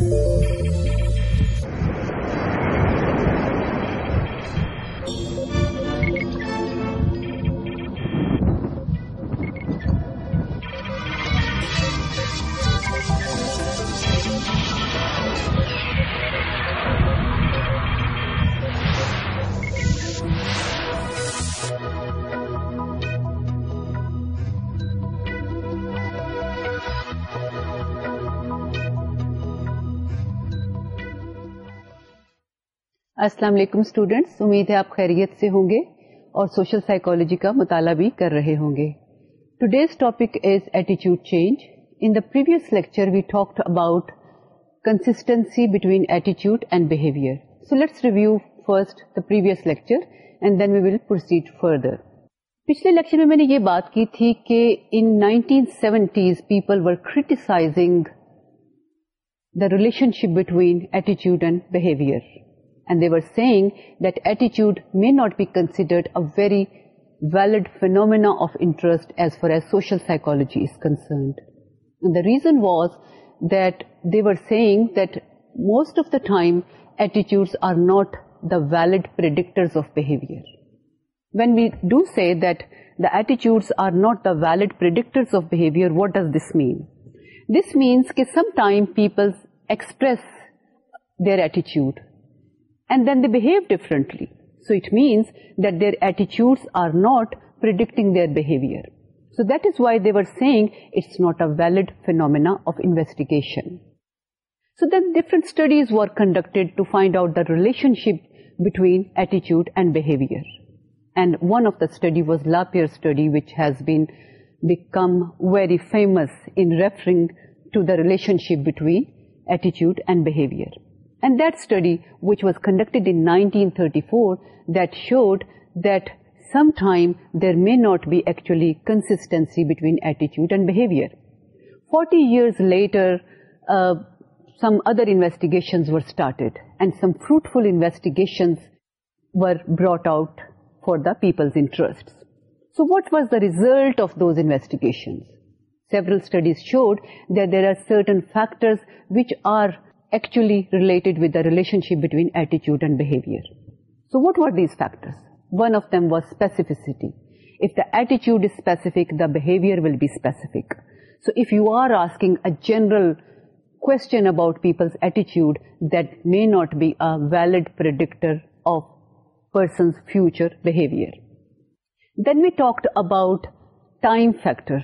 Thank you. السلام علیکم students امید ہے آپ خیریت سے ہوں گے اور سوشل سائیکولوجی کا مطالعہ بھی کر رہے ہوں گے ٹوڈیز ٹاپک از ایٹیچیوڈ change in the previous lecture we talk about consistency between ایٹیچیوڈ and behaviour so let's review first the previous lecture and then we will proceed further پچھلے لیکچر میں میں نے یہ بات کی تھی کہ in nineteen seventies people were criticising the relation ship between ایٹیچیوڈ and behaviour And they were saying that attitude may not be considered a very valid phenomena of interest as far as social psychology is concerned. And the reason was that they were saying that most of the time attitudes are not the valid predictors of behavior. When we do say that the attitudes are not the valid predictors of behavior, what does this mean? This means that sometimes people express their attitude and then دنٹلی so it means that their ایٹیچیوڈ are not پر so that is why they are سیگ it's not a valid phenomena conducted to find آؤٹنشیٹ and behaviour and one of the study was locker famous between ایٹیچیوڈ and behaviour And that study, which was conducted in 1934, that showed that sometime there may not be actually consistency between attitude and behavior. 40 years later, uh, some other investigations were started, and some fruitful investigations were brought out for the people's interests. So what was the result of those investigations? Several studies showed that there are certain factors which are actually related ویت relationship between ایٹیچیوڈ and behaviour so what are these فیٹرفیس be اسپیسک so F you are asking a general کوٹیچیوڈ that may not be a valid predictor of persons future then we talk about time factor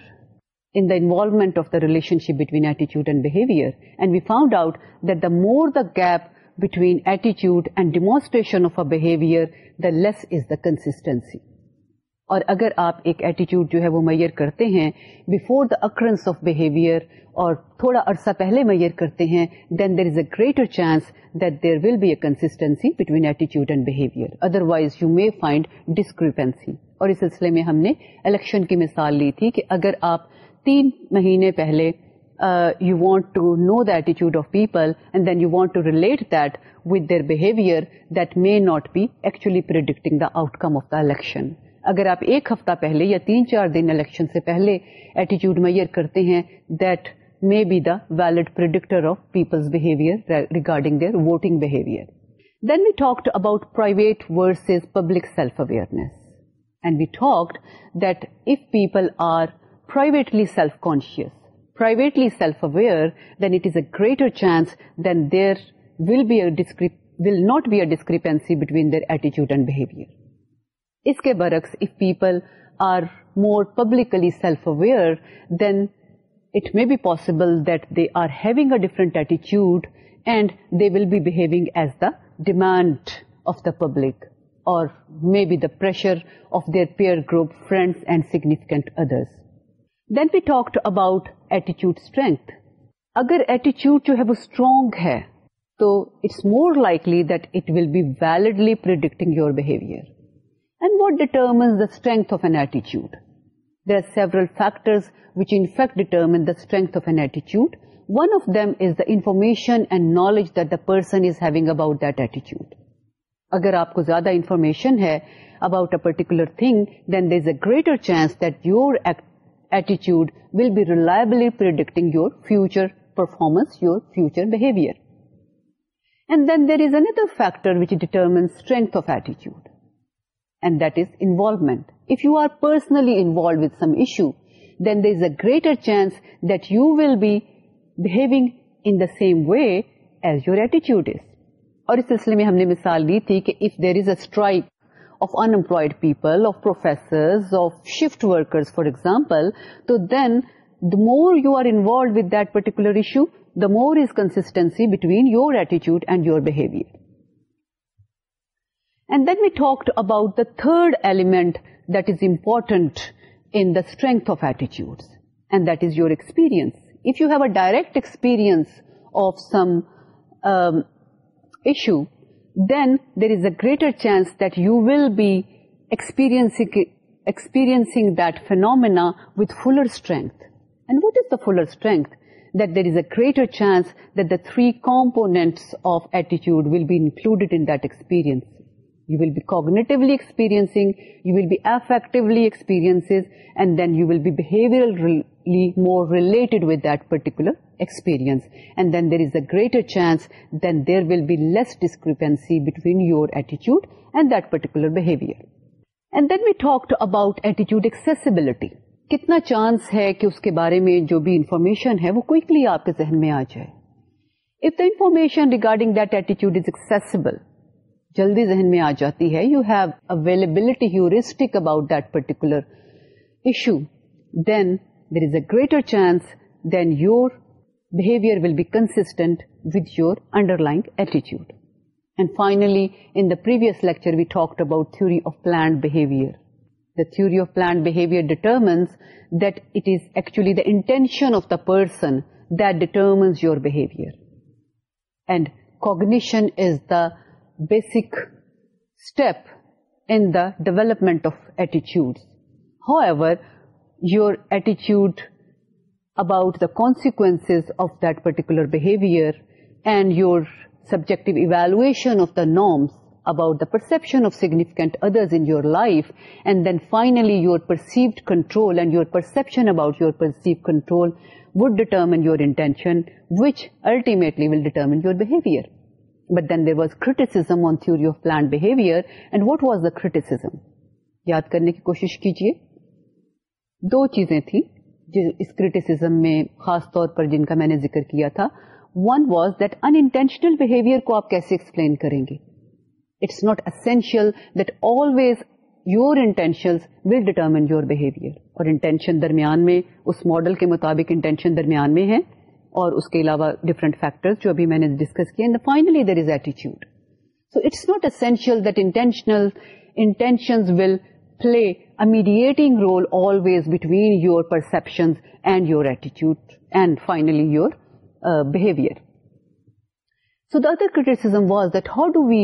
in the involvement of the relationship between attitude and behavior. And we found out that the more the gap between attitude and demonstration of a behavior, the less is the consistency. اور اگر آپ ایک attitude جو ہے وہ measure کرتے ہیں before the occurrence of behaviour اور تھوڑا عرصہ پہلے میئر کرتے ہیں then there is a greater chance that there will be a consistency between attitude and behaviour otherwise you may find discrepancy اور اس سلسلے میں ہم نے الیکشن کی مثال لی تھی کہ اگر آپ تین مہینے پہلے you want to know the ایٹیچیوڈ of people and then you want to relate that with their behaviour that may not be actually predicting the out come of the election اگر آپ ایک ہفتہ پہلے یا تین چار دن الیکشن سے پہلے ایٹیچیوڈ میئر کرتے ہیں that may be the valid predictor of people's behaviour regarding their voting behaviour then we talk about private versus public self awareness and we talk if people are self کا self aware then it is a greater chance then there will not be a discrepancy between their ایٹیچیوڈ and اس کے برعکس people are more publicly self aware then it may be possible that they are having a different ایٹیچیوڈ and they will be behaving as the demand of the public اور مے be the pressure of there peer group friends and significant others تو likely will be N ایٹیچیوڈ one of them is information and knowledge that the person is having ایٹیچیوڈ اگر آپ کو زیادہ information ہے about a particular thing then there is a greater chance that your eighty will be روچارمنچرمنٹ is int you are personally greater chance that you will be با same way as your attitude اور اس سلسلے میں ہم نے مثال لی تھی کہ if there is a of unemployed people, of professors, of shift workers, for example, so then the more you are involved with that particular issue, the more is consistency between your attitude and your behavior. And then we talked about the third element that is important in the strength of attitudes, and that is your experience. If you have a direct experience of some um, issue, then there is a greater chance that you will be experiencing that phenomena with fuller strength. And what is the fuller strength? That there is a greater chance that the three components of attitude will be included in that experience. You will be cognitively experiencing, you will be affectively experiencing, and then you will be behavioral more roller experience کتنا chance ہے کہ اس کے بارے میں جو بھی information ہے وہ کوئکلی آپ کے ذہن میں آ جائے if the information regarding that is accessible جلدی ذہن میں آ جاتی ہے you have availability heuristic about that particular issue then there is a greater chance then your behaviour will be constant with your under line ایٹیچیوڈ and فائنلیس about تھوڑی the theory of پلانشن of the person this your and cognition is the basic step in development of ایٹی ہا ever your ایٹیچیوڈ about the consequences of particular behaviour and your subject evaluation of the norms about the perception of significant other life and then finally your perceived control and your perception about your پرول وشن یویوئر but then there was کرٹ was the کرد کرنے کی کوشش کیجیے دو چیزیں تھیں اس کریٹیسم میں خاص طور پر جن کا میں نے ذکر کیا تھا one was that in intentional behaviour کو آپ کیسے ایکسپلین کریں گے it's not essential that always your intention will determine your behaviour اور انٹینشن درمیان میں اس ماڈل کے مطابق انٹینشن درمیان میں ہے اور اس کے علاوہ ڈفرنٹ فیکٹر جو ابھی میں نے ڈسکس کیا فائنلی دیر از ایٹیچیوڈ so it's not essential that intentional intention will play a mediating role always between you perception and your attitude and فائنلیئر was داؤ do we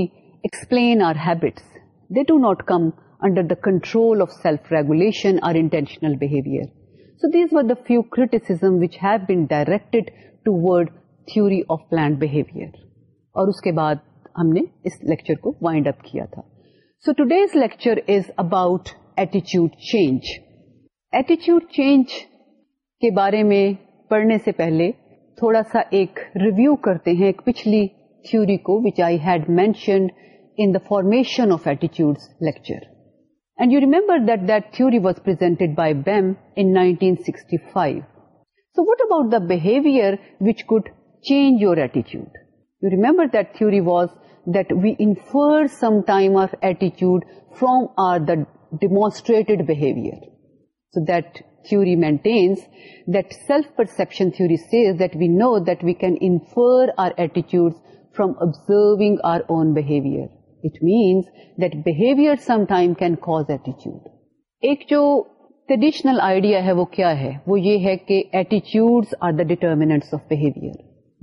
explain our habit that come انڈرشنشنل so these وا few کرچ been direct theory of planned اور اس کے بعد ہم نے اس لیچر کو وائنڈ up کیا تھا so today's lecture is about ایٹی چینج ایٹیچیوڈ چینج کے بارے میں پڑھنے سے پہلے تھوڑا سا ایک ریویو کرتے ہیں پچھلی تھیوری کوئی یو ریمبرٹیڈ بائیسٹی five so what about change your attitude you remember that theory was demonstrated theory maintain from observing our own behaviour it means that behaviour can cause ایٹیچیوڈ ایک جو ٹریڈیشنل آئیڈیا ہے وہ کیا ہے وہ یہ ہے کہ ایٹیچیوڈ are the determinants of behaviour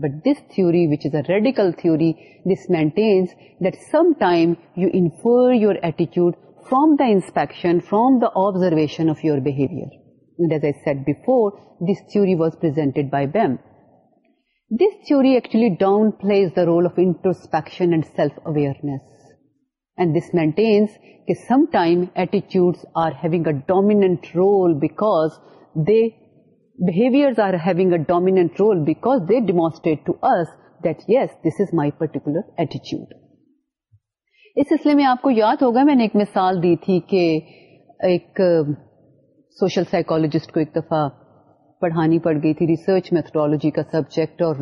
but this theory which is اےڈیکل theory this maintains your attitude from داسپیکشن was purse تھوڑی down play and this maintains ایٹیچیوڈ آرگینٹ role behaviors are having a dominant role because they demonstrate to us that yes, this is سلسلے میں آپ کو یاد ہوگا میں نے ایک مثال دی تھی کہ ایک سوشل سائیکولوجسٹ کو ایک دفعہ پڑھانی پڑ گئی تھی ریسرچ میتھڈالوجی کا سبجیکٹ اور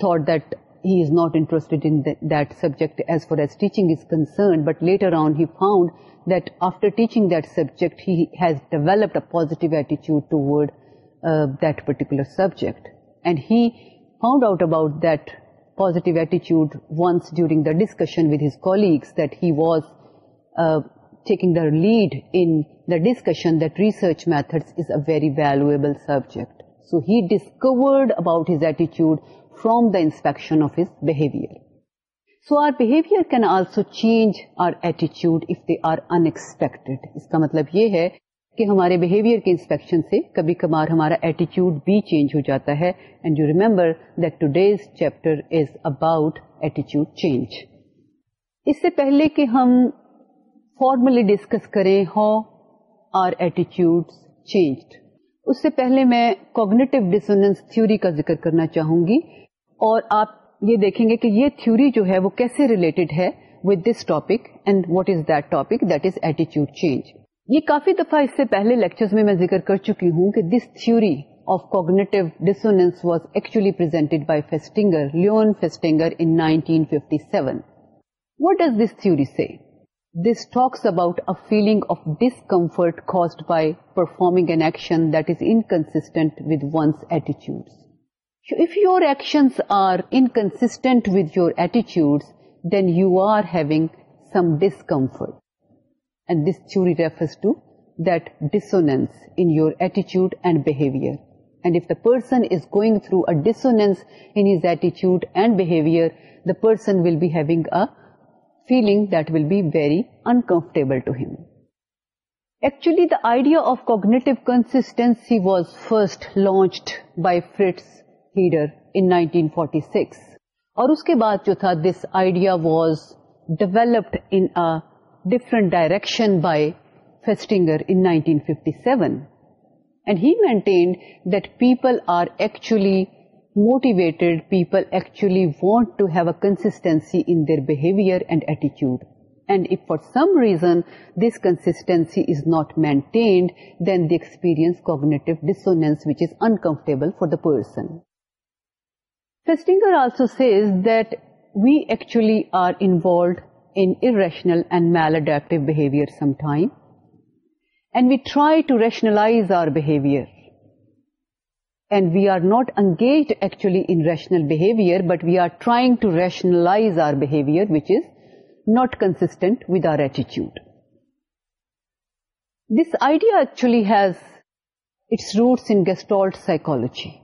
thought that He is not interested in that subject as far as teaching is concerned, but later on he found that after teaching that subject, he has developed a positive attitude toward uh, that particular subject. And he found out about that positive attitude once during the discussion with his colleagues, that he was uh, taking the lead in the discussion that research methods is a very valuable subject. So he discovered about his attitude from the inspection of his behaviour so our behaviour can also change our attitude if they are انکسپیکٹ اس کا مطلب یہ ہے کہ ہمارے behavior کے inspection سے کبھی کبھار ہمارا ایٹیچیوڈ بھی چینج ہو جاتا ہے and you remember that today's chapter is about ایٹیچیوڈ چینج اس سے پہلے کہ ہم فارملی ڈسکس کریں ہا آر ایٹیچیوڈ چینج اس سے پہلے میں کوگنیٹو ڈسرنس تھوری کا ذکر کرنا چاہوں گی اور آپ یہ دیکھیں گے کہ یہ تھیوری جو ہے وہ کیسے ریلیٹڈ ہے with this topic and what is that topic that is ایٹیچیوڈ چینج یہ کافی دفعہ اس سے پہلے لیکچر میں میں ذکر کر چکی ہوں کہ this theory of cognitive dissonance was actually presented by Festinger Festinger Leon in 1957 does this theory سے this talks about feeling of discomfort caused by performing an action that is inconsistent with one's ایٹیچیوڈ If your actions are inconsistent with your attitudes, then you are having some discomfort. And this theory refers to that dissonance in your attitude and behavior. And if the person is going through a dissonance in his attitude and behavior, the person will be having a feeling that will be very uncomfortable to him. Actually, the idea of cognitive consistency was first launched by Fritz Heider in 1946 اور اس کے بعد جو تھا this idea was developed in different direction by Festinger in 1957 and he maintained that people are actually motivated people actually want to have a consistency in their behavior and attitude. And if for some reason this consistency is not maintained, then they experience cognitive dissonance which is uncomfortable for the person. Testinger also says that we actually are involved in irrational and maladaptive behavior sometime, and we try to rationalize our behavior. And we are not engaged actually in rational behavior, but we are trying to rationalize our behavior, which is not consistent with our attitude. This idea actually has its roots in Gestalt psychology.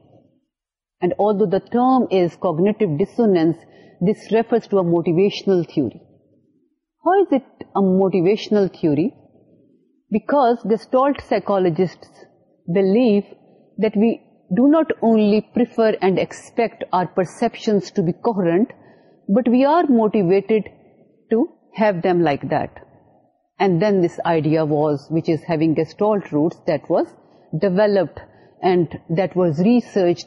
Term is cognitive dissonance this refer motivational تھوڑی how is it motivational theory because Gestalt psychologist believe that only perspective are پرسپشنٹ but we are motivate have them like then then this idea was which is Gestalt roots that was developed پارٹیسپورگ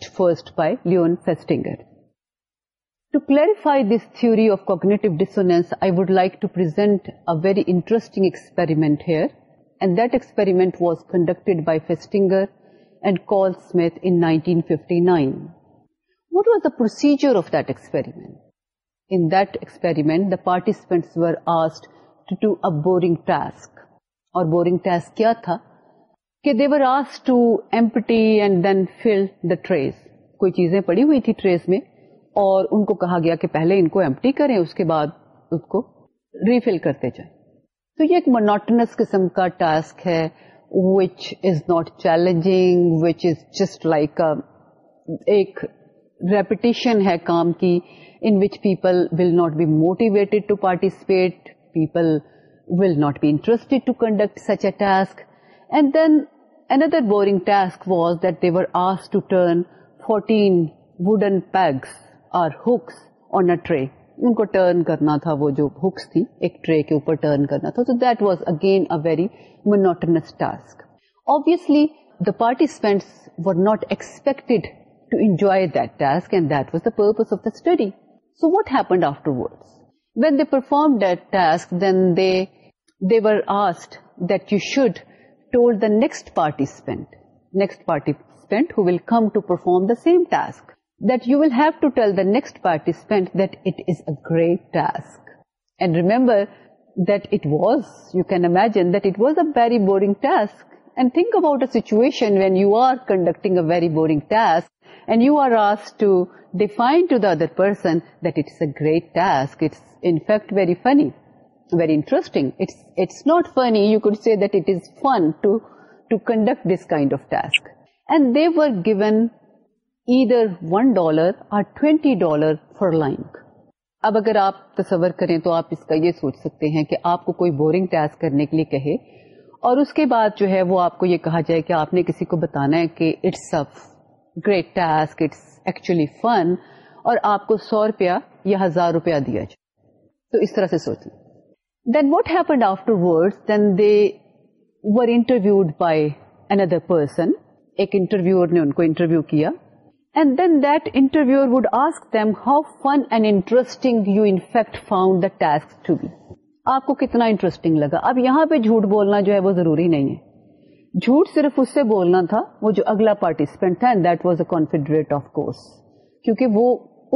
task boring کیا تھا کہ دیور آس to empty and then fill the trays کوئی چیزیں پڑی ہوئی تھی trees میں اور ان کو کہا گیا کہ پہلے ان کو ایمپٹی کریں اس کے بعد اس کو ریفل کرتے جائیں تو یہ ایک منوٹنس قسم کا ٹاسک ہے which is not challenging which is just like ایک ریپٹیشن ہے کام کی in which people will not be motivated to participate people will not be interest to conduct such a task and then another boring task was that they were asked to turn 14 wooden pegs or hooks on a tray. ان کو turn کرنا تھا وہ جو hex تھی ایک tray کے اوپر ٹرن کرنا تھا تو that was again a very monotonous task obviously the participants were not expect to enjoy that task and that was the purpose of the study so what happened afterward when they perform that task then they they were asked that you should ٹور داسٹ participant participant پر situation wait you are conducting a very boring task and you order to define to the other person this a great task very funny very interesting. It's, it's not funny. You could say that it is fun to, to conduct this kind of task. And they were given either $1 or $20 per line. اب اگر آپ تصور کریں تو آپ اس کا یہ سوچ سکتے ہیں کہ آپ کو کوئی بورنگ ٹاسک کرنے کے لیے کہے اور اس کے بعد جو ہے وہ آپ کو یہ کہا جائے کہ آپ نے کسی کو بتانا ہے کہ it's a great task it's actually fun اور آپ کو سو روپیہ یا ہزار روپیہ دیا جائے تو اس طرح سے سوچیں آپ کو کتنا انٹرسٹنگ لگا اب یہاں پہ جھوٹ بولنا جو ہے وہ ضروری نہیں ہے جھوٹ صرف اس سے بولنا تھا وہ جو اگلا پارٹیسپینٹ تھا and that was a confederate of course کیونکہ وہ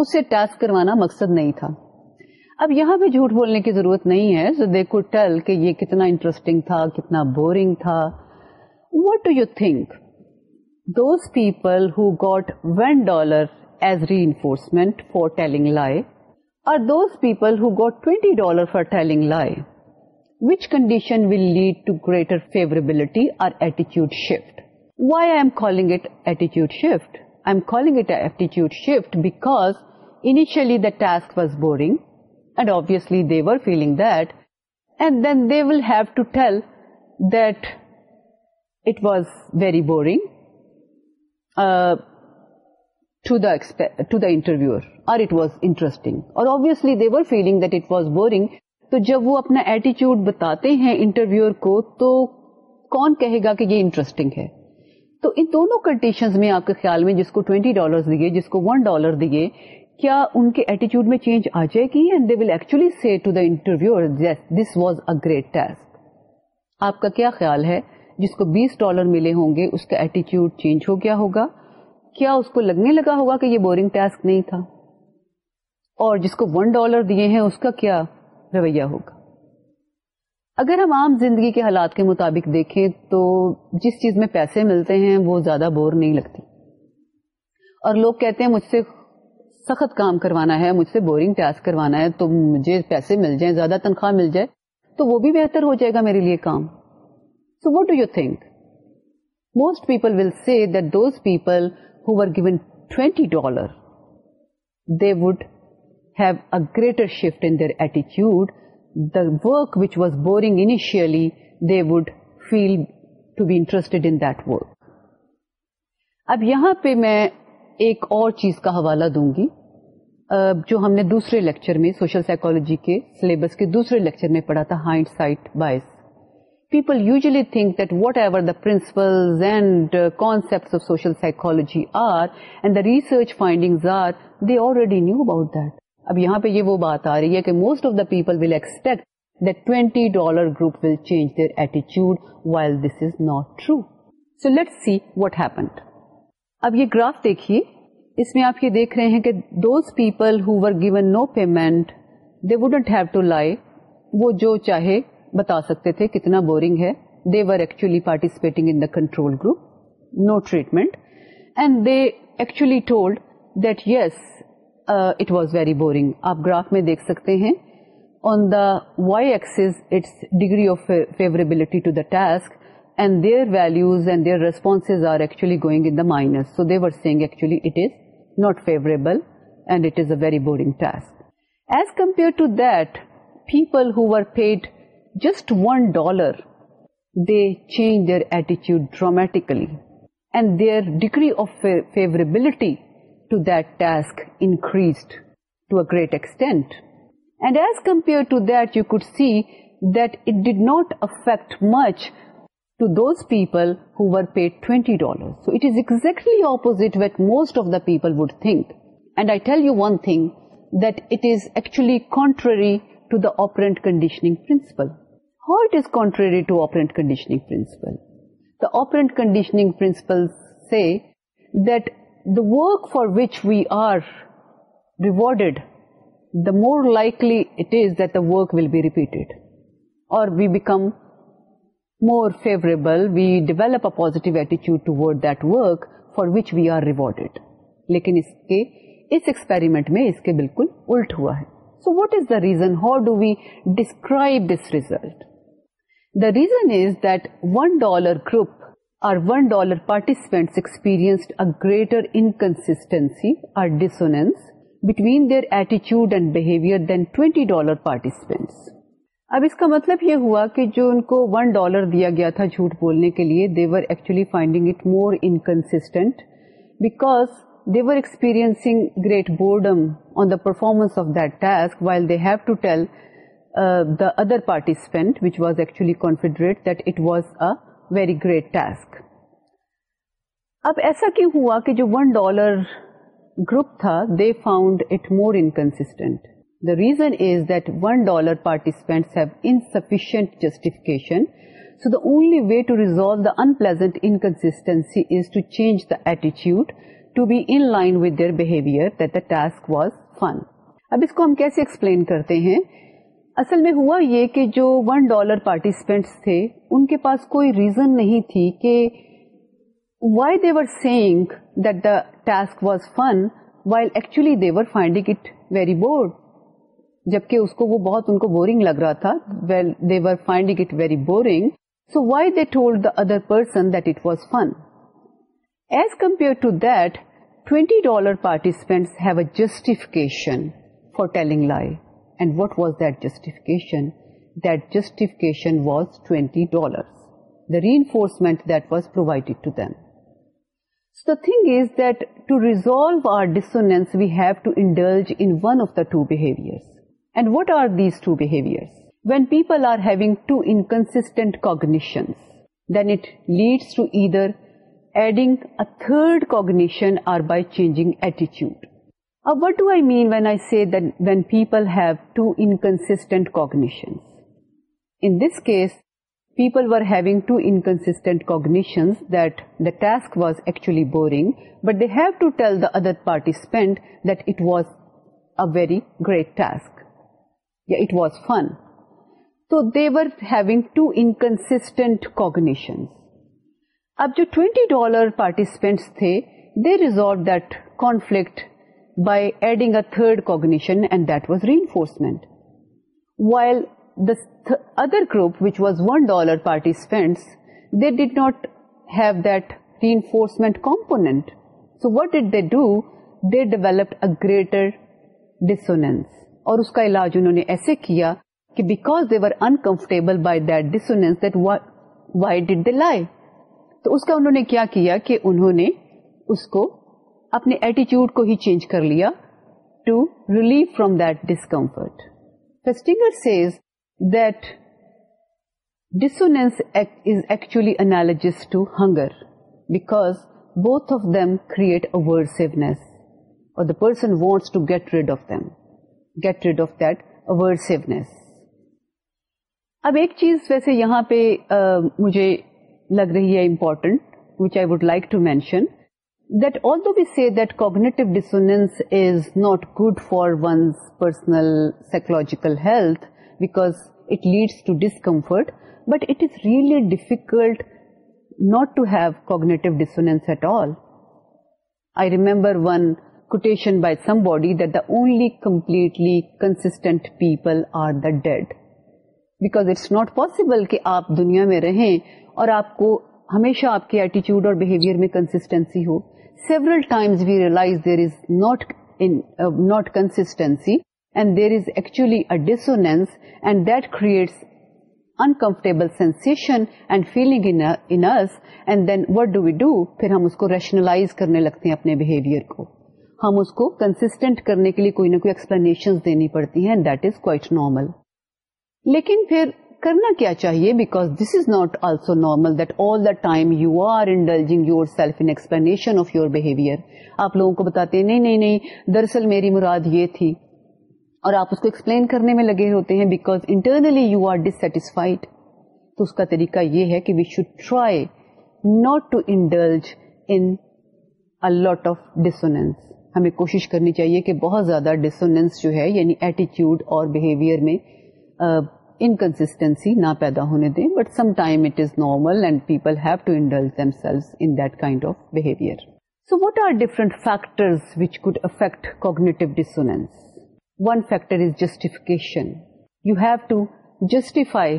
اسے ٹاسک کروانا مقصد نہیں تھا اب یہاں بھی جھوٹ بولنے کی ضرورت نہیں ہے سو دیکھو ٹل یہ کتنا انٹرسٹنگ تھا کتنا بورنگ تھا what do you think those people who got one dollar as re enforcement for telling لائے اور those people who got twenty dollar for telling لائے which condition will lead to greater favourability اور ایٹیچیوڈ shift Y I am calling it ایٹیچیوڈ shift I am calling it ایٹیچیوڈ shift because initially the task was boring تو جب وہ اپنا ایٹیچیوڈ بتاتے ہیں interviewer کو تو کون کہے گا کہ یہ انٹرسٹنگ ہے تو ان دونوں کنڈیشن میں آپ کے خیال میں جس کو ٹوینٹی ڈالر دیے جس کو ون ڈالر دیے کیا ان کے ایٹیچیوڈ میں چینج آ جائے گی and they will actually to the this was a great آپ کا کیا خیال ہے جس کو بیس ڈالر ملے ہوں گے اس کا ایٹیچیوڈ چینج ہو گیا ہوگا کیا اس کو لگنے لگا ہوگا کہ یہ بورنگ ٹاسک نہیں تھا اور جس کو ون ڈالر دیے ہیں اس کا کیا رویہ ہوگا اگر ہم عام زندگی کے حالات کے مطابق دیکھیں تو جس چیز میں پیسے ملتے ہیں وہ زیادہ بور نہیں لگتی اور لوگ کہتے ہیں مجھ سے سخت کام کروانا ہے مجھ سے بورنگ ٹاسک کروانا ہے تو مجھے پیسے مل جائیں زیادہ تنخواہ مل جائے تو وہ بھی بہتر ہو جائے گا میرے لیے کام so what do you think most people will see that those people who are given twenty dollar they would have a greater shift in their ایٹیچیوڈ the work which was boring initially they would feel to be interest that work اب یہاں پہ میں ایک اور چیز کا حوالہ دوں گی جو ہم نے دوسرے لیکچر میں سوشل سائیکولوجی کے سلیبس کے دوسرے لیکچر میں پڑھا تھا hindsight bias people usually think that whatever the principle and concept of social psychology are and the research finding are they already knew about that اب یہاں پہ یہ وہ بات آ رہی ہے کہ most of the people will expect that 20 dollar group will change their attitude while this is not true. So let's see what happened. اب یہ گراف دیکھیے اس میں آپ یہ دیکھ رہے ہیں کہ those people who were given no payment they wouldn't have to lie وہ جو چاہے بتا سکتے تھے کتنا بورنگ ہے they were actually participating in the control group no treatment and they actually told that yes it was very boring آپ graph میں دیکھ سکتے ہیں on the Y axis it's degree of favourability to the task response are changed اٹھ bores as compare to that people changed ڈرامٹیکلیئر degree of favourability to decrease to a great extent and as compare to those people who were paid $20. So it is exactly opposite what most of the people would think. And I tell you one thing, that it is actually contrary to the operant conditioning principle. How it is contrary to operant conditioning principle? The operant conditioning principles say that the work for which we are rewarded, the more likely it is that the work will be repeated, or we become more favourable we develop a positive ایٹیچیوڈ ٹوٹ وک for which we are rewarded لیکن الٹ ہوا ہے so what is the reason how do we describe this result the reason is that one dollar group or one dollar participants experience a greater inconsistency between their ایٹیچیوڈ and behaviour than twenty dollar participants اب اس کا مطلب یہ ہوا کہ جو ان کو ون ڈالر دیا گیا تھا جھوٹ بولنے کے لیے they actually finding it more inconsistent because there war great boredom on the performance of that task while they have to tell the other participant which was actually confederate that it was a very great task اب ایسا کیوں ہوا کہ جو one dollar group تھا they found it more inconsistent the reason is that one dollar participants justification so the only way to resolve the unpleasant inconsistency is to change داٹیچیوڈ to be in line with their behaviour that the task was fun اب اس کو ہم کیسے explain کرتے ہیں اصل میں ہوا یہ کہ جو ون ڈالر پارٹیسپینٹس تھے ان کے پاس کوئی ریزن نہیں تھی کہ why they were seeing that the task was fun while actually they were finding it very bored جبکہ اس کو وہ بہت ان کو بورنگ لگ رہا تھا well they the finding it very boring so why they told the other person that it was fun as compare to that twenty dollar participants have a justification for telling lie and what was that that justification justification was twenty dollar the reinforcement that was provided to this the thing is dissolve our dissonance we've to understand And what are these two behaviors? When people are having two inconsistent cognitions, then it leads to either adding a third cognition or by changing attitude. Now, uh, what do I mean when I say that when people have two inconsistent cognitions? In this case, people were having two inconsistent cognitions that the task was actually boring, but they have to tell the other participant that it was a very great task. It was fun so there he two inconsistent cognition اب جو twenty dollar participants تھے they resolve the conflict by adding a third cognition and that's reinforcement while the other group which was one dollar participants they did not have that reinforcement component so what did they do they develop a greater dissonance اور اس کا علاج انہوں نے ایسے کیا کہ because they were uncomfortable by that dissonance that why did they lie تو اس کا انہوں نے کیا کیا کہ انہوں نے اس کو اپنے ایٹیچیوڈ کو ہی چینج کر لیا to relieve from that discomfort Festinger says that dissonance is actually analogous to hunger because both of them create aversiveness اور the person wants to get rid of them jackal health it leads but it is really difficult not to have cognitive dissonance at all I remember one quotation by somebody the only completely consistent people are the dead back it's not possible کہ آپ دنیا میں رہیں اور آپ کو ہمیشہ آپ کے ایٹیچیوڈ اور بہیویئر میں کنسٹینسی ہو several times we realise there is not not consistency and there is actually a dissonance and that creates uncomfortable sensation and feeling and then what do we do پھر ہم اس کو ریشنلائز کرنے لگتے ہیں اپنے بہیویئر کو ہم اس کو کنسٹینٹ کرنے کے لیے کوئی نہ کوئی ایکسپلینیشن دینی پڑتی ہیں دیٹ از کوائٹ نارمل لیکن پھر کرنا کیا چاہیے because this is not also normal that all the time you are indulging yourself in explanation of your behaviour آپ لوگوں کو بتاتے ہیں نہیں نہیں نہیں دراصل میری مراد یہ تھی اور آپ اس کو ایکسپلین کرنے میں لگے ہوتے ہیں because internally you are dissatisfied تو اس کا طریقہ یہ ہے کہ we should try not to indulge in lot of dissonance ہمیں کوشش کرنی چاہیے کہ بہت زیادہ ڈسوننس جو ہے یعنی ایٹیٹیوڈ اور بہیویئر میں انکنسٹینسی نہ پیدا ہونے دیں but some time it is normal and people have to indulge themselves in that kind of behaviour so what are different factors which could affect cognitive dissonance one factor is justification you have to justify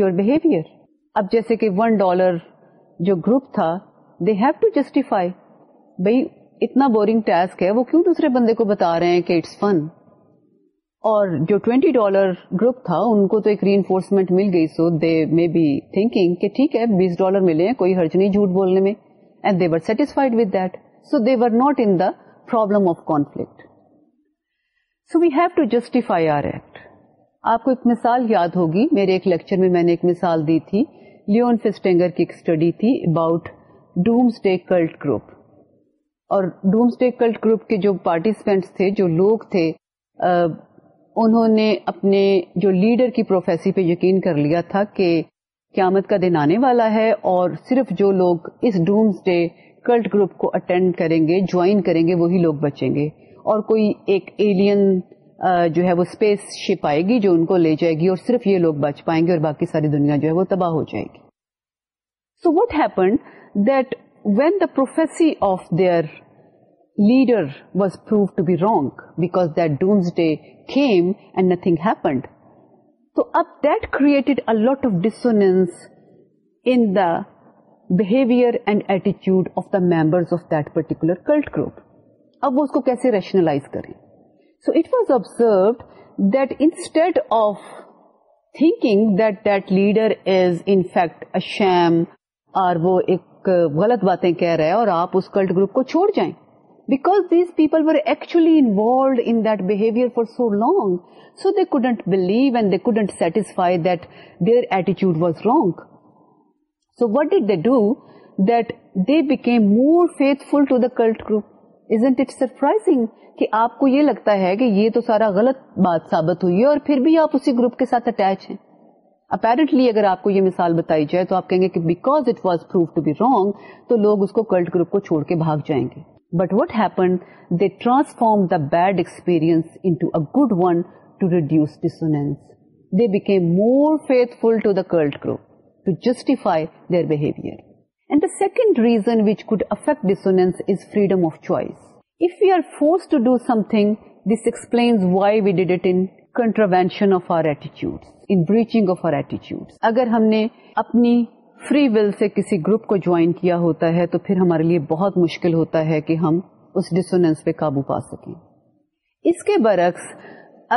your behaviour اب جیسے کہ one dollar جو group تھا they have to justify بھائی اتنا boring task ہے وہ کیوں دوسرے بندے کو بتا رہے ہیں کہ اٹس فن اور جو ٹوینٹی ڈالر گروپ تھا ان کو تو ایک ری انفورسمنٹ مل گئی سو دے مے بی تھنکنگ کہ ٹھیک ہے بیس ڈالر ملے ہیں کوئی حرج نہیں جھوٹ بولنے میں and they were satisfied with that so they were not in the problem of conflict so we have to justify our act آپ کو ایک مثال یاد ہوگی میرے ایک لیکچر میں میں نے ایک مثال دی تھی لیون فسٹینگر کی ایک اسٹڈی تھی about Doms day cult group اور ڈومس کلٹ گروپ کے جو پارٹیسپینٹس تھے جو لوگ تھے انہوں نے اپنے جو لیڈر کی پروفیسی پہ یقین کر لیا تھا کہ قیامت کا دن آنے والا ہے اور صرف جو لوگ اس ڈومس ڈے کلٹ گروپ کو اٹینڈ کریں گے جوائن کریں گے وہی لوگ بچیں گے اور کوئی ایک ایلین جو ہے وہ اسپیس شپ آئے گی جو ان کو لے جائے گی اور صرف یہ لوگ بچ پائیں گے اور باقی ساری دنیا جو ہے وہ تباہ ہو جائے گی so what happened that when the prophecy of their leader was prove to be wrong because nothing happened تو اب that created out of this in behaviour and ایٹیچیوڈ of the member cult group اب وہ اس کو کیسے rationalise کریں so it was observe that instead of thinking that that leader is انیکٹر وہ ایک غلط باتیں کہہ رہے ہیں اور آپ اس کلٹ گروپ کو چھوڑ جائیں because these people were actually involved in that behavior for so long, so they couldn't believe and they couldn't satisfy that their attitude was wrong. So what did they do? That they became more faithful to the cult group. Isn't it surprising? کہ آپ کو یہ لگتا ہے کہ یہ تو سارا غلط بات ثابت ہوئی ہے اور پھر بھی آپ اسی گروپ کے ساتھ اٹیچ ہیں اپیرنٹلی اگر آپ کو یہ مثال بتائی جائے تو آپ کہیں گے کہ because it was proof to be wrong تو لوگ اس کو کلٹ گروپ کو چھوڑ کے بھاگ جائیں گے but what happen they transform the bad experience full to that grow to justify their and the second reason which could affect dissonance freedom of choice if you are force to do something this explains why we did intervention of our eighty breaching of our attitude اگر ہم نے اپنی free will سے کسی group کو join کیا ہوتا ہے تو پھر ہمارے لیے بہت مشکل ہوتا ہے کہ ہم اس ڈسوننس پہ قابو پا سکیں اس کے برعکس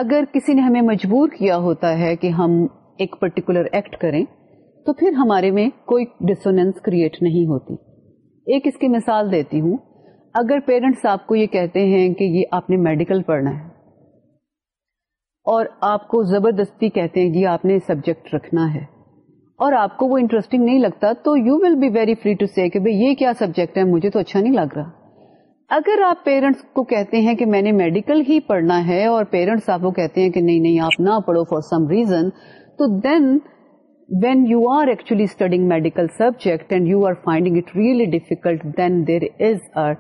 اگر کسی نے ہمیں مجبور کیا ہوتا ہے کہ ہم ایک پرٹیکولر ایکٹ کریں تو پھر ہمارے میں کوئی ڈسوننس کریٹ نہیں ہوتی ایک اس کی مثال دیتی ہوں اگر پیرنٹس آپ کو یہ کہتے ہیں کہ یہ آپ نے میڈیکل پڑھنا ہے اور آپ کو زبردستی کہتے ہیں کہ آپ نے سبجیکٹ رکھنا ہے اور آپ کو وہ انٹرسٹنگ نہیں لگتا تو you will be very free to see کہ بھائی یہ کیا سبجیکٹ ہے مجھے تو اچھا نہیں لگ رہا اگر آپ پیرنٹس کو کہتے ہیں کہ میں نے میڈیکل ہی پڑھنا ہے اور پیرنٹس آپ کو کہتے ہیں کہ نہیں نہیں آپ نہ پڑھو فار سم ریزن تو then when you are actually studying medical subject and you are finding it really difficult then there is are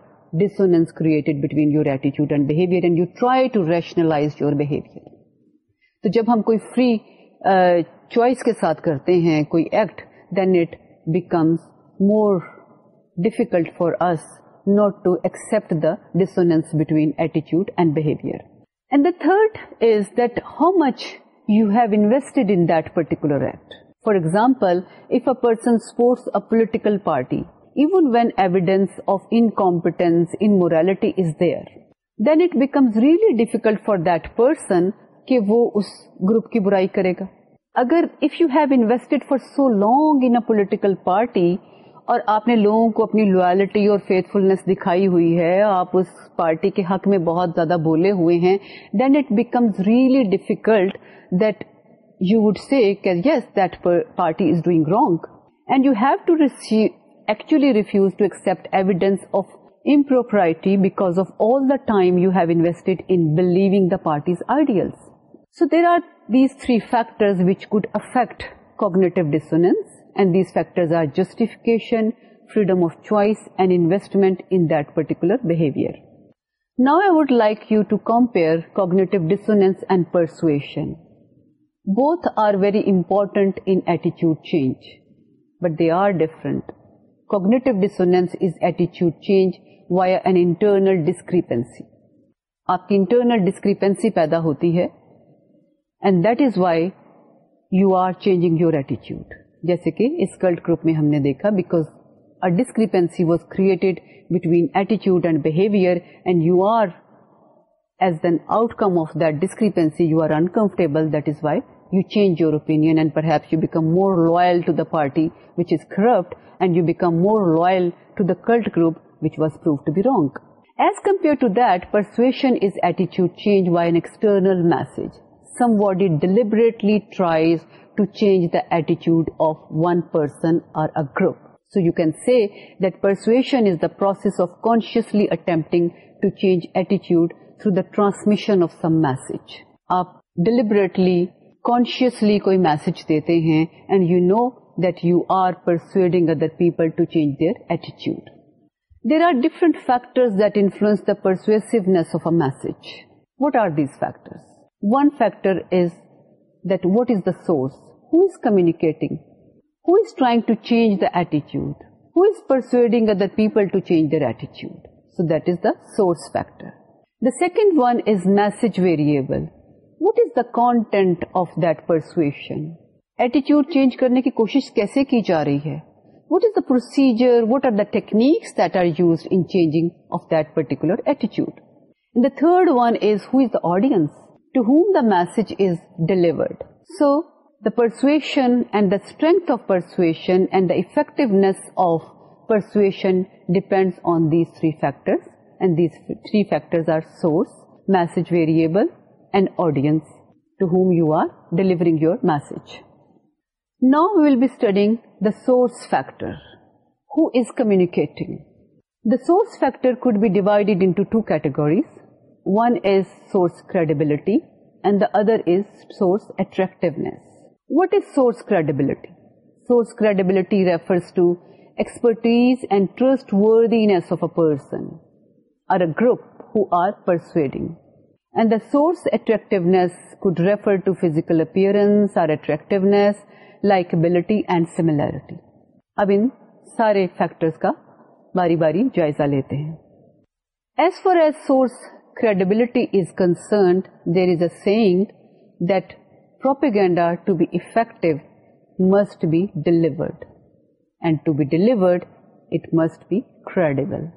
dissonance created between your ایٹیچیوڈ and behaviour and you try to rationalise your behaviour تو جب ہم کوئی free choice کے ساتھ کرتے ہیں کوئی act then it becomes more difficult for us not to accept the dissonance between ایٹیچیوڈ and behaviour and the third is that how much you have invested in that particular act for example if a person supports a political party even when evidence of incompetence in morality is there then it becomes really difficult for that person کہ وہ اس group کی برائی کرے گا اگر if you have invested for so long in a political party اور آپ نے لوگوں کو اپنی لوئلٹی اور فیتھ فلنس دکھائی ہوئی ہے آپ اس پارٹی کے حق میں بہت زیادہ بولے ہوئے ہیں then it becomes really difficult that you would see yes that party is doing wrong and you have to actually refuse to accept evidence of impropriety because of all the time you have in believing the party's ideals so there are these three factors cognitive dissonance and these فیکٹرفیکیشن freedom of choice and investment particular now I would like you to compare cognitive dissonance both are very important change but they are different cognitive dissonance is eighty change why an internal discrepancy آپ کی internal discrepancy پیدا ہوتی ہے and that is why you are اس cult group میں ہم نے دیکھا ایٹیچیوڈ and you are then out come of disable open more loyal party which is corrupt and you become more loyal to cult group was by as compare message somebody deliberately tries to change دا ایٹیچیوڈ of one person are a group so you can see that پرسوشن is the process of consciously attempting to change ایٹیچیوڈ through the transmission of some message آپ deliberately consciously کوئی message دیتے ہیں and you know that you are پرسوڈنگ other people to change their ایٹیچیوڈ there are different factor that influence the پرسوسونیس of a message what are these factor one factor is this the source کمیکٹنگ trying to change داٹیچیوڈ per ایٹیچیوڈ so that is the source factor the second one is message variable what is the content of that پرسوشن ایٹیچیوڈ change کرنے کی کوشش کیسے کی جا رہی ہے what is the procedure what are the technique of particular ایٹیچیوڈ the third one is who is the audience to whom the message is delivered. So, the persuasion and the strength of persuasion and the effectiveness of persuasion depends on these three factors. And these three factors are source, message variable, and audience to whom you are delivering your message. Now we will be studying the source factor. Who is communicating? The source factor could be divided into two categories. One is source credibility and the other is source attractiveness what is source credibility source credibility refers to expertise and trustworthy person or a group who are پر source attractiveness refer to physical appearance or attractiveness likability and similarity اب ان سارے factor کا باری باری جائزہ لیتے ہیں as far as source credibility is concerned, there is a saying that propaganda to be effective must be delivered. And to be delivered, it must be credible.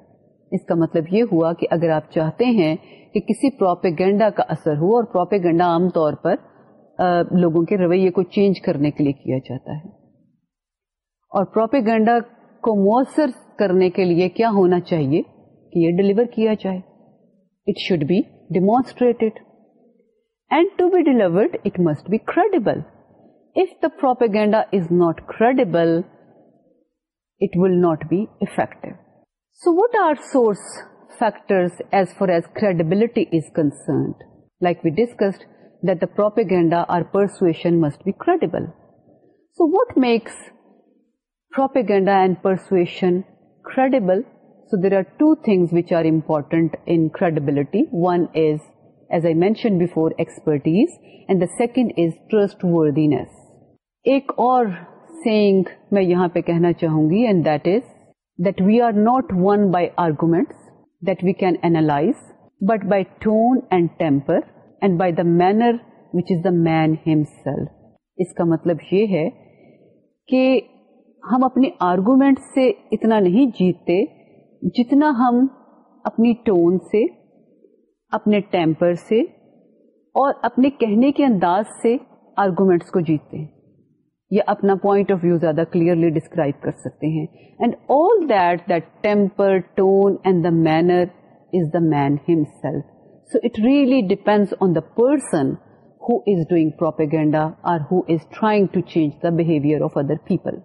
اس کا مطلب یہ ہوا کہ اگر آپ چاہتے ہیں کہ کسی پروپیگنڈا کا اثر ہو اور پروپیگنڈا عام طور پر آ, لوگوں کے رویے کو چینج کرنے کے لیے کیا جاتا ہے اور پروپیگنڈا کو مؤثر کرنے کے لیے کیا ہونا چاہیے کہ یہ ڈلیور کیا جائے It should be demonstrated. And to be delivered, it must be credible. If the propaganda is not credible, it will not be effective. So what are source factors as far as credibility is concerned? Like we discussed, that the propaganda or persuasion must be credible. So what makes propaganda and persuasion credible there are two things which are important in credibility one is as I mention before expertise and the second is trustworthy نے ایک اور یہاں پہ کہنا چاہوں گی and that is that we are not won by argument that we can analyse but by tone and temper and by the manner which is the مینسل اس کا مطلب یہ ہے کہ ہم اپنے آرگومینٹ سے اتنا نہیں جیتتے جتنا ہم اپنی ٹون سے اپنے ٹیمپر سے اور اپنے کہنے کے انداز سے آرگومینٹس کو جیتتے ہیں یا اپنا پوائنٹ آف ویو زیادہ کلیئرلی ڈسکرائب کر سکتے ہیں and all that that temper tone and the manner is the main himself so it really depend on the person who is doing propaganda who is trying to change the behaviour of other people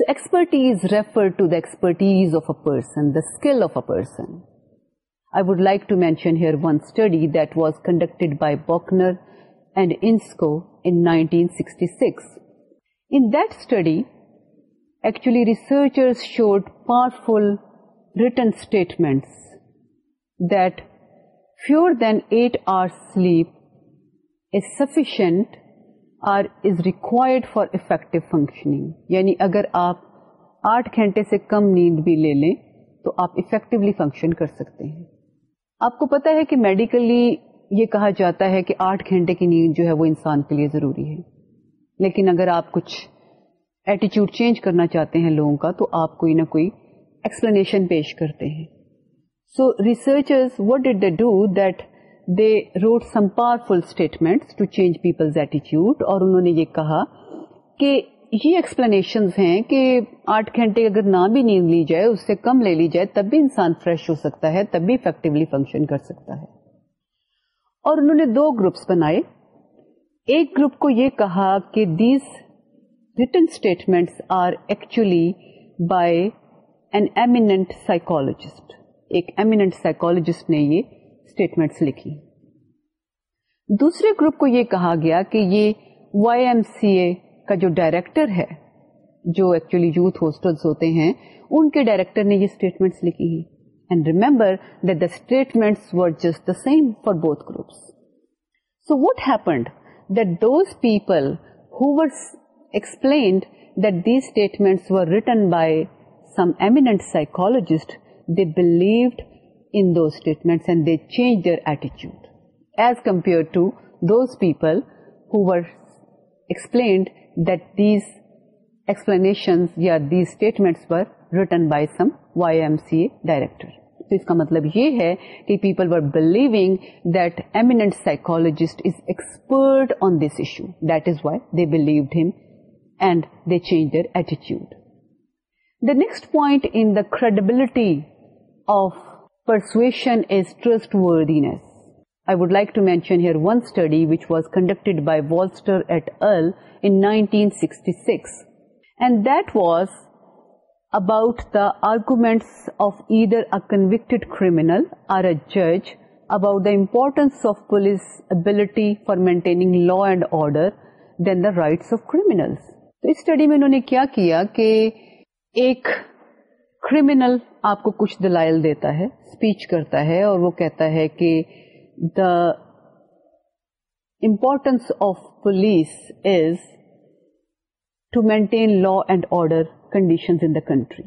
expertise I would like to mention here one study that's conducted by Bochner and Insko سکسلی researcher showed powerful written statements that fewer than eight hour sleep is sufficient or is required for effective functioning یعنی اگر آپ آٹھ گھنٹے سے کم نیند بھی لے لیں تو آپ افیکٹولی فنکشن کر سکتے ہیں آپ کو پتا ہے کہ میڈیکلی یہ کہا جاتا ہے کہ آٹھ گھنٹے کی نیند جو ہے وہ انسان کے لیے ضروری ہے لیکن اگر آپ کچھ ایٹیچیوڈ چینج کرنا چاہتے ہیں لوگوں کا تو آپ کوئی نہ کوئی ایکسپلینیشن پیش کرتے ہیں so researchers what did they do that wrote some powerful statement to change people's ایٹیچیوڈ اور انہوں نے یہ کہا کہ یہ ایکسپلینیشن ہیں کہ آٹھ گھنٹے اگر نہ بھی نیند لی جائے اس سے کم لے لی جائے تب بھی انسان فریش ہو سکتا ہے تب بھی افیکٹولی فنکشن کر سکتا ہے اور انہوں نے دو گروپس بنائے ایک گروپ کو یہ کہا کہ these written statements are actually by an eminent psychologist ایک ایمینٹ سائیکولوجسٹ نے یہ اسٹیٹمنٹس لکھی دوسرے گروپ کو یہ کہا گیا کہ یہ وائی ایم سی اے کا جو ڈائریکٹر ہے جو ایکچولی یوتھ ہاسٹلس ہوتے ہیں ان کے ڈائریکٹر نے یہ اسٹیٹمنٹس لکھی and remember that the statements were just the same for both groups so what happened that those people who were explained that these statements were written by some eminent psychologist they believed change their ایٹیچیوڈ as compare to those people who are explained that these explanations یا these statements by some Y M C A director اس كا مطلب یہ ہے كہ people are believing that an psychologist is expert on this issue that is why they believed ہم and they change their ایٹیچیوڈ the next point is the credibility of persuasion is trustworthiness I would like to mention here one study which was conducted by ول نائنڈ that's about the arguments of ادھرڈ criminal or a جج about the importance of police ability for maintaining law and order then the rights of criminal تو study میں انہوں نے کیا کیا کہ ایک کریمل آپ کو کچھ دلائل دیتا ہے اسپیچ کرتا ہے اور وہ کہتا ہے کہ the importance of police is to maintain law and order condition in the country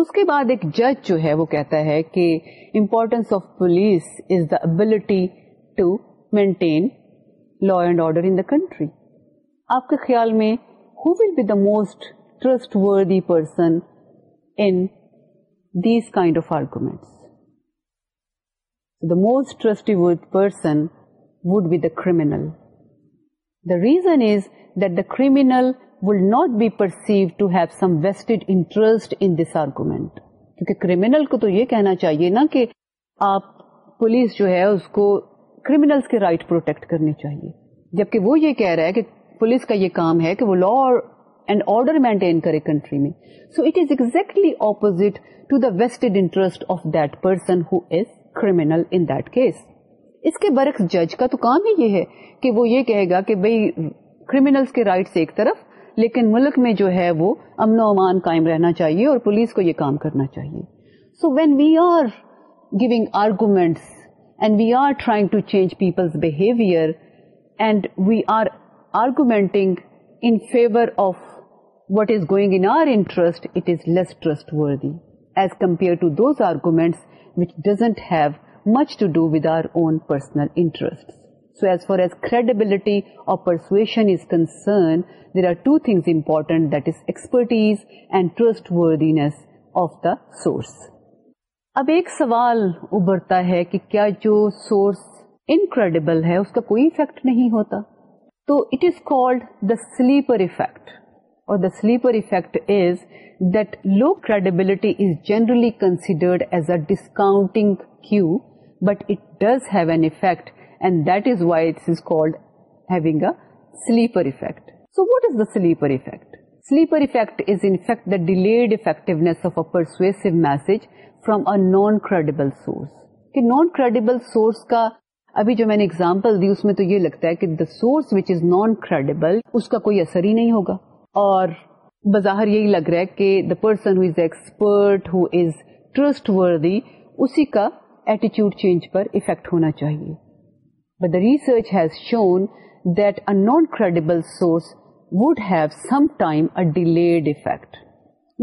اس کے بعد ایک جج جو ہے وہ کہتا ہے کہ importance of police is the ability to maintain law and order in the country آپ کے خیال میں who will be the most trustworthy person in most trusty would be the کریزنٹ the Kharal what be perceive to have some vest interest in this argument کیونکہ criminal کو تو یہ کہنا چاہیے نا کہ آپ پولیس جو ہے اس کو کرمنل کے رائٹ پروٹیکٹ کرنی چاہیے جبکہ وہ یہ کہہ رہا ہے کہ پولیس کا یہ کام ہے کہ وہ لا اینڈ آرڈر مینٹین کرے کنٹری میں so it is exactly vested interest of that person who is criminal in case اس کے برعکس جج کا تو کام ہی یہ ہے کہ وہ یہ کہے گا کہ بھائی کریمنلس کے رائٹس ایک طرف لیکن ملک میں جو ہے وہ امن و امان قائم رہنا چاہیے اور پولیس کو یہ کام کرنا چاہیے so when we are giving arguments and we are trying to change people's behaviour and we are argumenting in favour of what is going in our interest, it is less trustworthy as compared to those arguments which doesn't have much to do with our own personal interests. So as far as credibility or persuasion is concerned, there are two things important that is expertise and trustworthiness of the source. اب ایک سوال ابھرتا ہے کہ کیا جو source incredible ہے اس کا کوئی افیکٹ نہیں ہوتا تو it is called the sleeper effect the sleeper effect is but credibility is generally considered as a that cue but it does have an effect and that is why is the so effect? Is the is sleeper effect is delayed the delayed a persuasive message from a non credible source کہ non credible source کا ابھی جو میں نے example دی اس میں تو یہ لگتا ہے کہ the source which is non credible اس کا کوئی اثر ہی نہیں ہوگا اور بظاہر یہی لگ رہا ہے کہ the person who is expert who is trustworthy اسی کا ایٹیچیوڈ چینج پر افیکٹ ہونا چاہیے but the research has shown that non credible source would have some time a delayed effect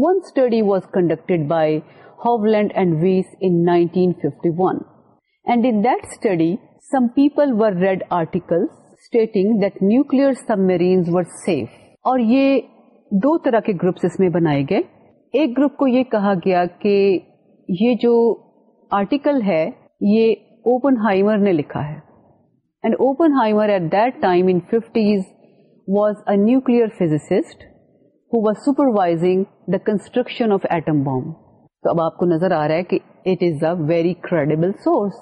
one study was conducted by Hovland and Weiss and int study some people read article submarines were safe اور یہ دو طرح کے groups اس میں بنائے گئے ایک group کو یہ کہا گیا کہ یہ جو آرٹیکل ہے یہ اوپن ہائمر نے لکھا ہے and Oppenheimer at that time nuclear who was supervising the construction of atom bomb تو اب آپ کو نظر آ رہا ہے کہ it is a very credible source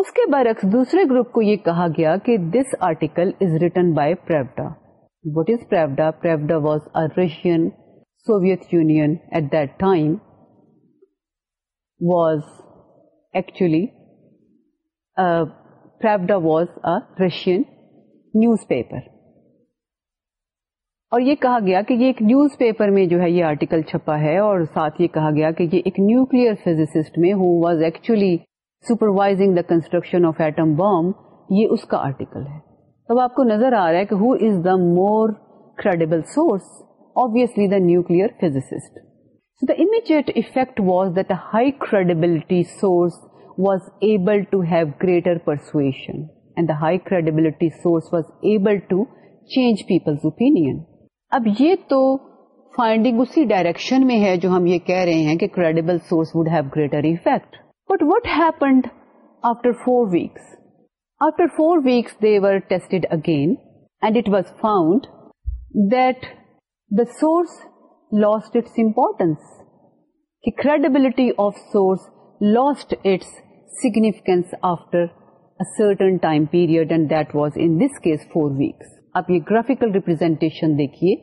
اس کے برعکس دوسرے گروپ کو یہ کہا گیا کہ this article is written by Pravda what is a Russian Soviet Russian Soviet Union at was was actually was was Russian newspaper اور یہ کہا گیا کہ یہ ایک نیوز پیپر میں جو ہے یہ آرٹیکل چھپا ہے اور ساتھ یہ کہا گیا کہ یہ ایک نیوکل فزیسٹ میں who was actually supervising the construction of atom bomb یہ اس کا آرٹیکل ہے اب آپ کو نظر آ رہا ہے کہ who is the more credible source obviously the nuclear the داڈیٹ effect was that a high credibility source was able to have greater persuasion and the high credibility source was able to change people's opinion اب یہ تو finding اسی direction میں ہے جو ہم یہ کہہ رہے ہیں کہ credible source would have greater effect but what happened after four weeks four its again and was found lost credibility of source was it's significance case four weeks آپ یہ گرافیکل ریپرزینٹیشن دیکھیے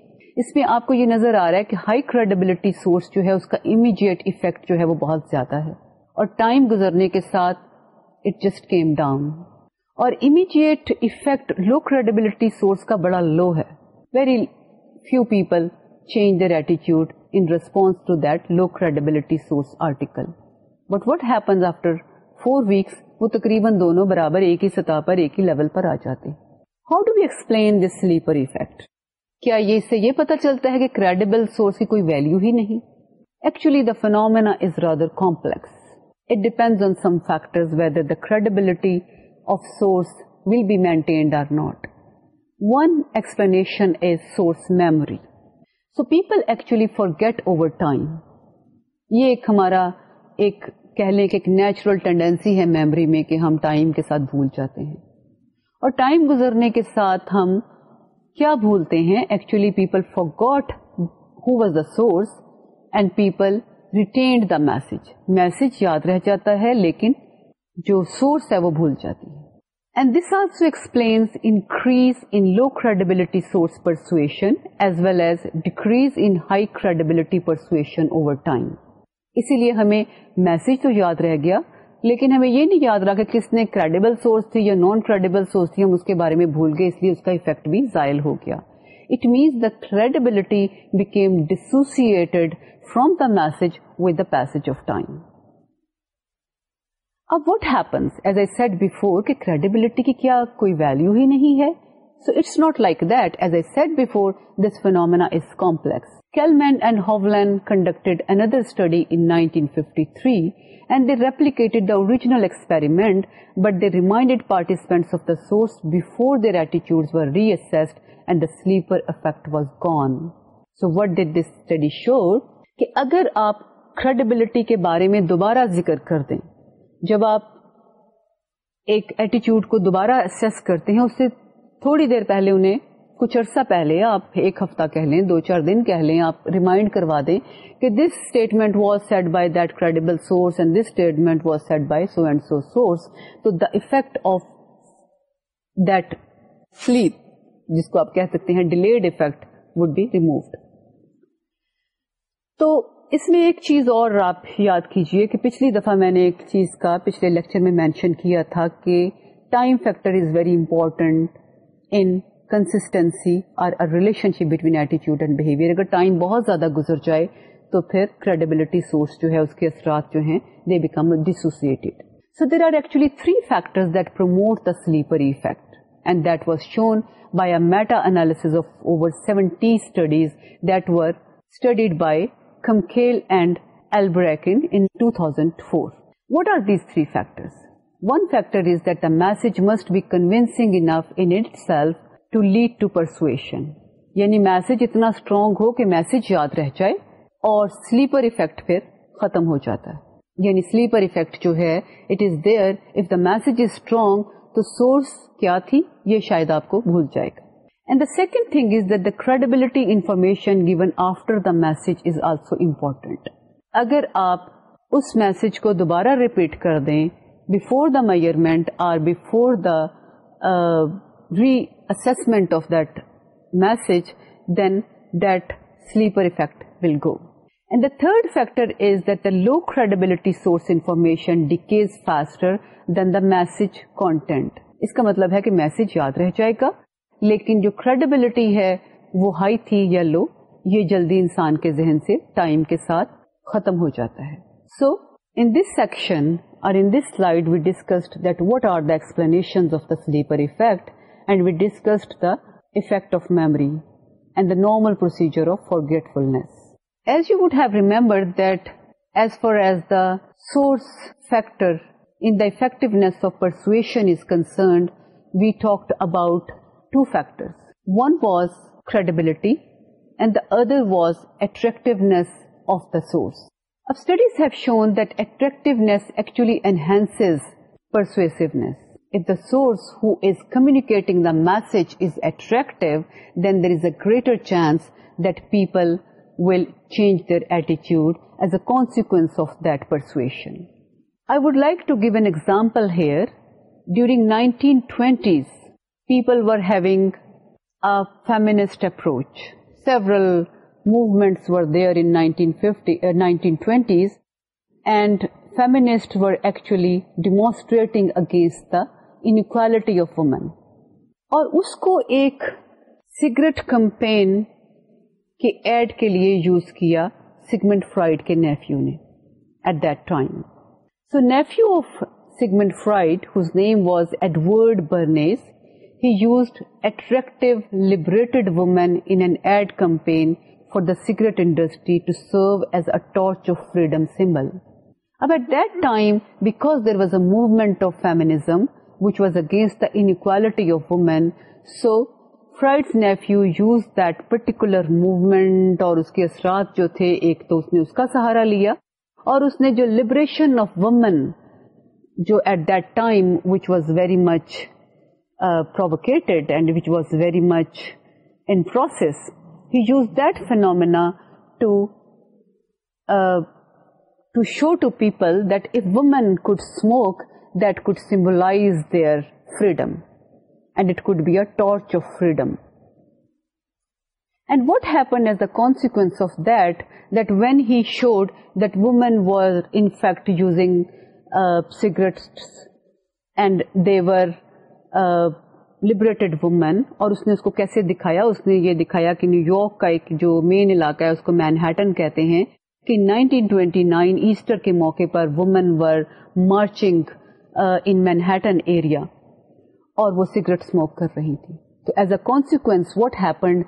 اس میں آپ کو یہ نظر آ رہا ہے کہ ہائی کریڈیبلٹی سورس جو ہے اس کا امیڈیٹ افیکٹ جو ہے وہ بہت زیادہ ہے اور ٹائم گزرنے کے ساتھ اٹ جسٹ کیم ڈاؤن اور immediate effect low credibility source کا بڑا لو ہے very few people change their attitude response to that low credibility source article but what after four weeks وہ تقریباً دونوں برابر ایک ہی سطح پر ایک ہی لیول پر آ جاتے how do we explain this sleeper effect کیا یہ اس سے یہ پتا چلتا ہے کہ کریڈیبل سورس کی کوئی ویلو ہی نہیں actually the is rather complex it depend on some factor whether the credibility of One explanation one explanation so people actually forget over time یہ ایک ہمارا ایک کہہ لیں کہ ایک نیچرل ٹینڈینسی ہے میموری میں کہ ہم ٹائم کے ساتھ بھول جاتے ہیں اور ٹائم گزرنے کے ساتھ ہم کیا بھولتے ہیں actually people forgot who was the source and people retained the message message یاد رہ جاتا ہے لیکن جو سورس ہے وہ بھول جاتی ہے اسی لیے ہمیں میسج تو یاد رہ گیا لیکن ہمیں یہ نہیں یاد رہا کس نے کریڈیبل سورس تھی یا نان کریڈیبل سورس تھی ہم اس کے بارے میں بھول گئے اس لیے اس کا افیکٹ بھی زائل ہو گیا it means the credibility became dissociated from the message with the pace of time اب what happens as I said before کہ کریڈیبلٹی کی کیا کوئی ویلو ہی نہیں ہے so it's not like that as I said before this is complex Kelman and ہونڈکٹیڈ ایندرجنل participants raised and the sleeper effect was gone so what did this study show کہ اگر آپ کریڈیبلٹی کے بارے میں دوبارہ ذکر کر دیں جب آپ ایک ایٹیچیوڈ کو دوبارہ اسیس کرتے ہیں اس سے تھوڑی دیر پہلے انہیں کچھ عرصہ پہلے آپ ایک ہفتہ کہہ لیں دو چار دن کہہ لیں آپ ریمائنڈ کروا دیں کہ this statement was set by that credible source and this statement was set by so and so source تو the effect of that sleep جس کو آپ کہہ سکتے ہیں delayed effect would be removed تو اس میں ایک چیز اور آپ یاد کیجئے کہ پچھلی دفعہ میں نے ایک چیز کا پچھلے لیکچر میں مینشن کیا تھا کہ time factor is very important in اور ریلیشن شپ بٹوین ایٹیچیوڈ اینڈ بہیویئر اگر ٹائم بہت زیادہ گزر جائے تو پھر کریڈیبلٹی سورس جو ہے اس کے اثرات جو ہیں they become dissociated so there are actually three factor that promote the sleeper seventy studies that studied by and Albrecht in 2004. What are these three factors? One factor is that the message must be convincing enough in itself to lead to persuasion. یعنی message اتنا strong ہو کہ message یاد رہ جائے اور sleeper effect ختم ہو جاتا ہے یعنی جو ہے it is there if the message is strong تو سورس کیا تھی یہ شاید آپ کو بھول جائے گا and the second thing is the credibility information given after the message is also important اگر آپ اس میسج کو دوبارہ ریپیٹ کر دیں before the measurement or reassessment of that message then that sleeper effect will go and the third factor is that the low credibility source information decays faster than the message content اس کا مطلب ہے کہ message یاد رہ جائے گا لیکن جو کریڈیبلٹی ہے وہ ہائی تھی یا لو یہ جلدی انسان کے ذہن سے ٹائم کے ساتھ ختم ہو جاتا ہے سو ان دس سیکشن اور in this slide we discussed that what are the explanation of the sleeper effect and we discussed the effect of memory and the normal procedure of forgetfulness as you would have remember that as far as the source factor in the effectiveness of persuasion is concerned we talk about two factors. One was credibility and the other was attractiveness of the source. Now, studies have shown that attractiveness actually enhances persuasiveness. If the source who is communicating the message is attractive, then there is a greater chance that people will change their attitude as a consequence of that persuasion. I would like to give an example here. During 1920s, people were having approach several movements and actually demonstrating against the inequality of women. اور اس کو ایک cigarette campaign کے ad کے لیے use کیا Sigmund Freud کے nephew نے at that time so nephew of Sigmund Freud his name was Edward Bernays he used attractive لٹیڈ women and campaign for the cigarette industry to serve as a torch of freedom symbol اب at that time back there was a movement of feminism which was against the inequality of women so Freud nephew use that particular movement اور اس کے اثرات جو تھے ایک تو اس نے اس کا سہارا لیا اور اس نے جو لبریشن آف وومی جو at that time which was very much provocated and which was very much in process, he used that phenomena uh, to show to people that if women could smoke, that could symbolize their freedom, and it could be a torch of freedom. And what happened as a consequence of that, that when he showed that women were in fact using uh, cigarettes and they were liberated women اور اس نے اس کو کیسے دکھایا اس نے یہ دکھایا کہ نیو یارک کا ایک جو مین علاقہ ہے اس کو مینہٹن کہتے ہیں کہ نائنٹین ٹوینٹی نائن ایسٹر کے موقع پر women were marching in Manhattan area اور وہ سگریٹ اسموک کر رہی تھی تو as a consequence what happened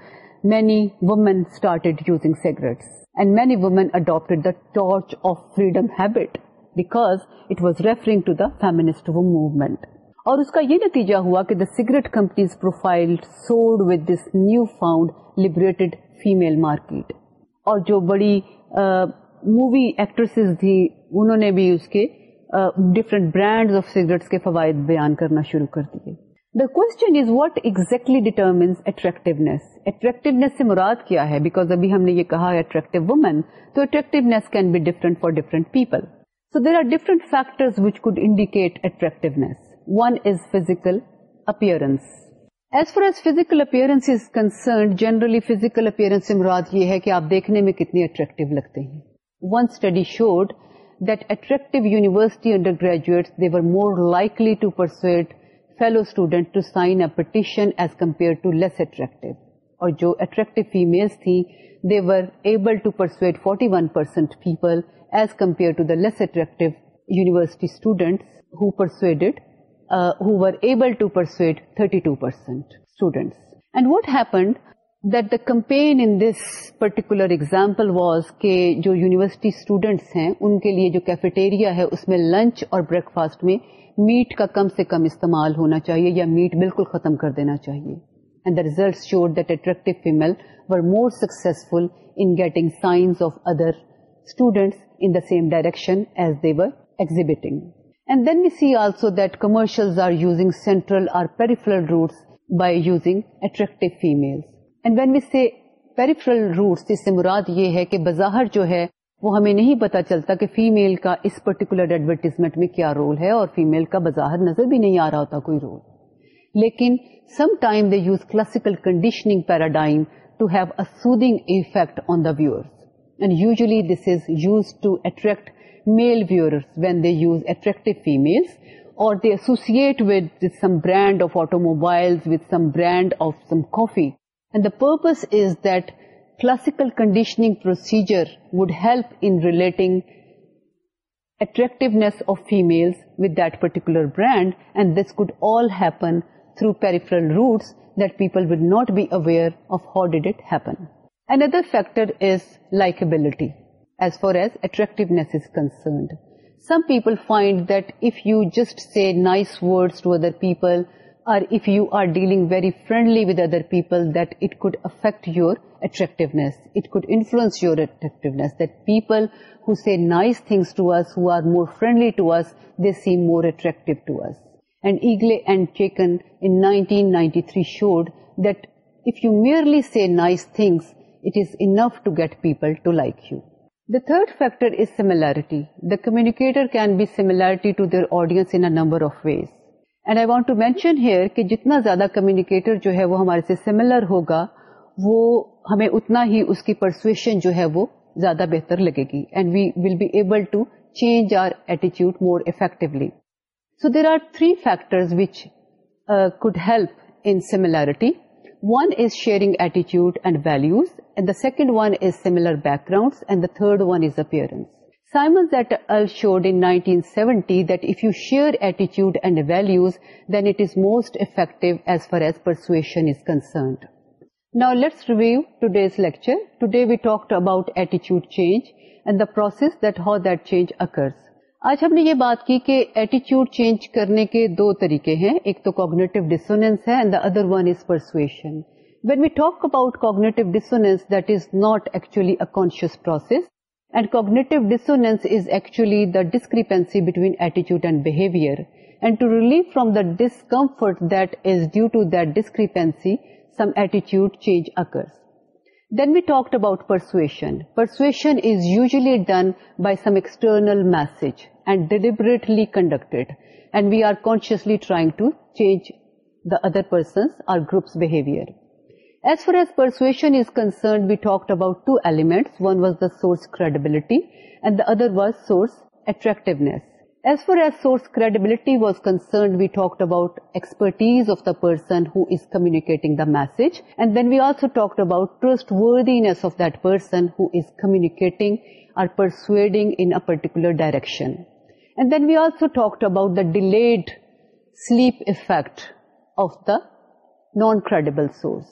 many women started using cigarettes and many women adapted the torch of freedom habit because it was referring to the feminist movement اور اس کا یہ نتیجہ ہوا کہ the cigarette companies profile sued with this new found liberated female market اور جو بڑی مووی ایکٹریس تھی انہوں نے بھی اس کے ڈفرنٹ برانڈ آف سگریٹس کے فوائد بیان کرنا شروع کر دیے the question is what exactly determines attractiveness attractiveness سے مراد کیا ہے بیکاز ابھی ہم نے یہ کہا اٹریکٹیو وومین تو attractiveness can be different for different people so there are different factors which could indicate attractiveness one is physical appearance as far as physical appearance concerned generally physical appearance سے مراد یہ ہے کہ آپ دیکھنے میں کتنے اٹریکٹ لگتے ہیں petition as compare to less attractive اور جو اٹریکٹیو فیملس تھیں they were able to persuade forty one percent people as compare to the less attractive university student پر پنڈ that the campaign in this particular example was کے جو university students ہیں ان کے لیے جو کیفیٹیریا ہے اس میں لنچ اور بریکفاسٹ میں میٹ کا کم سے کم استعمال ہونا چاہیے یا میٹ بالکل ختم کر دینا چاہیے and the result showed that attract female were successful in getting signs of other students in the same direction as they ورزیبیٹنگ And then we see also that commercials are using central or peripheral routes by using attractive females. And when we say peripheral routes, this is Murad, ye hai ke bazaar jo hai, وہ ہمیں نہیں پتا چلتا کہ female کا اس particular advertisement میں کیا رول ہے اور فیمل کا بظاہر نظر بھی نہیں آ رہا ہوتا کوئی رول لیکن some time they use classical conditioning paradigm to have a soothing effect on the viewers and usually this is use to attract male viewers when they use attractive females, or they associate with some brand of automobiles, with some brand of some coffee. And the purpose is that classical conditioning procedure would help in relating attractiveness of females with that particular brand, and this could all happen through peripheral routes that people would not be aware of how did it happen. Another factor is likability as far as attractiveness is concerned. Some people find that if you just say nice words to other people, or if you are dealing very friendly with other people, that it could affect your attractiveness. It could influence your attractiveness, that people who say nice things to us, who are more friendly to us, they seem more attractive to us. And Eagle and Chaiken in 1993 showed that if you merely say nice things, it is enough to get people to like you. The third factor is similarity. The communicator can be similarity to their audience in a number of ways. And I want to mention here کہ جتنا زیادہ communicator جو ہے وہ ہمارے سے similar ہوگا وہ ہمیں اتنا ہی اس کی پرسویشن جو ہے وہ زیادہ بہتر لگے گی and we will be able to change are ایٹیچیوڈ more effectively so there are three factor which could help in similarity one is sharing ایٹیچیوڈ and values and the second one is similar backgrounds and the third one is appearance. Simon et al. showed in 1970 that if you share attitude and values, then it is most effective as far as persuasion is concerned. Now let's review today's lecture. Today we talked about attitude change and the process that how that change occurs. آج ہم نے یہ بات کی کہ ایٹیچیوڈ change کرنے کے دو طریقے ہیں ایک تو کوگنیٹو ڈسونیس ہے and the other one is persuasion When we talk about cognitive dissonance, that is not actually a conscious process. And cognitive dissonance is actually the discrepancy between attitude and behavior. And to relieve from the discomfort that is due to that discrepancy, some attitude change occurs. Then we talked about persuasion. Persuasion is usually done by some external message and deliberately conducted. And we are consciously trying to change the other person's or group's behavior. As far as persuasion is concerned, we talked about two elements. One was the source credibility and the other was source attractiveness. As far as source credibility was concerned, we talked about expertise of the person who is communicating the message, and then we also talked about trustworthiness of that person who is communicating or persuading in a particular direction. And then we also talked about the delayed sleep effect of the non-credible source.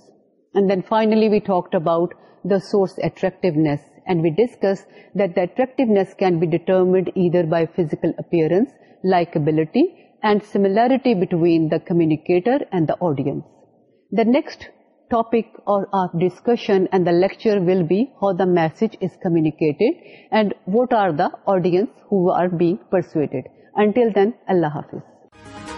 And then finally we talked about the source attractiveness, and we discussed that the attractiveness can be determined either by physical appearance, likability, and similarity between the communicator and the audience. The next topic or our discussion and the lecture will be how the message is communicated and what are the audience who are being persuaded. Until then, Allah Hafiz.